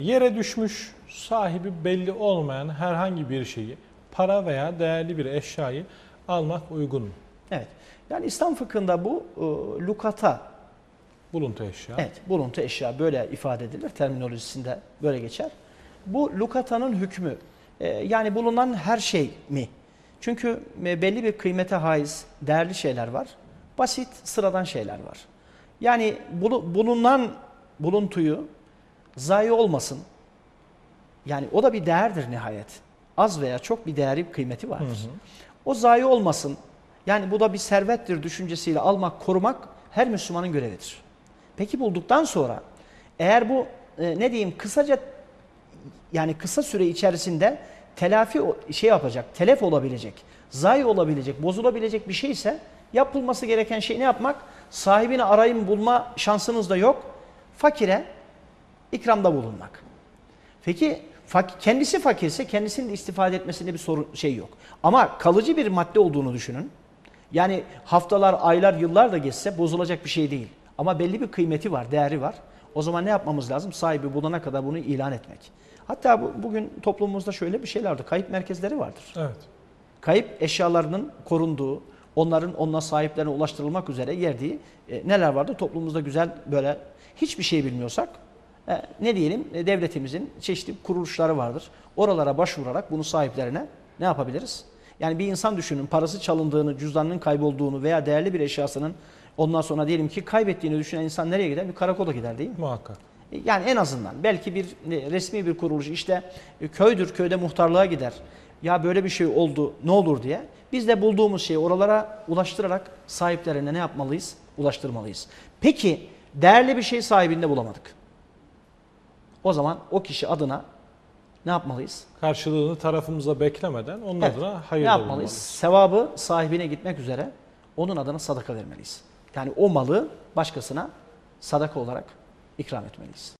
Yere düşmüş, sahibi belli olmayan herhangi bir şeyi, para veya değerli bir eşyayı almak uygun mu? Evet. Yani İslam fıkhında bu e, lukata, Buluntu eşya. evet buluntu eşya böyle ifade edilir. Terminolojisinde böyle geçer. Bu lukatanın hükmü e, yani bulunan her şey mi? Çünkü e, belli bir kıymete haiz değerli şeyler var. Basit sıradan şeyler var. Yani bulu- bulunan buluntuyu zayi olmasın. Yani o da bir değerdir nihayet. Az veya çok bir değeri kıymeti vardır. O zayi olmasın. Yani bu da bir servettir düşüncesiyle almak, korumak her Müslümanın görevidir. Peki bulduktan sonra eğer bu e, ne diyeyim kısaca yani kısa süre içerisinde telafi şey yapacak, telef olabilecek, zayi olabilecek, bozulabilecek bir şeyse yapılması gereken şey ne yapmak? Sahibini arayın bulma şansınız da yok. Fakire ikramda bulunmak. Peki fak- kendisi fakirse kendisinin de istifade etmesinde bir sorun şey yok. Ama kalıcı bir madde olduğunu düşünün. Yani haftalar, aylar, yıllar da geçse bozulacak bir şey değil. Ama belli bir kıymeti var, değeri var. O zaman ne yapmamız lazım? Sahibi bulana kadar bunu ilan etmek. Hatta bu, bugün toplumumuzda şöyle bir şeyler vardır. Kayıp merkezleri vardır. Evet. Kayıp eşyalarının korunduğu, onların onunla sahiplerine ulaştırılmak üzere yerdiği e, neler vardır? Toplumumuzda güzel böyle hiçbir şey bilmiyorsak ne diyelim e, devletimizin çeşitli kuruluşları vardır. Oralara başvurarak bunu sahiplerine ne yapabiliriz? Yani bir insan düşünün parası çalındığını, cüzdanının kaybolduğunu veya değerli bir eşyasının ondan sonra diyelim ki kaybettiğini düşünen insan nereye gider? Bir karakola gider değil mi? Muhakkak. Yani en azından belki bir e, resmi bir kuruluş işte e, köydür köyde muhtarlığa gider. Ya böyle bir şey oldu ne olur diye. Biz de bulduğumuz şeyi oralara ulaştırarak sahiplerine ne yapmalıyız? Ulaştırmalıyız. Peki değerli bir şey sahibinde bulamadık. O zaman o kişi adına ne yapmalıyız? Karşılığını tarafımıza beklemeden onun Evet. adına Ne hayırlı yapmalıyız? bulunmalıyız. Sevabı sahibine gitmek üzere onun adına sadaka vermeliyiz. Yani o malı başkasına sadaka olarak ikram etmeliyiz.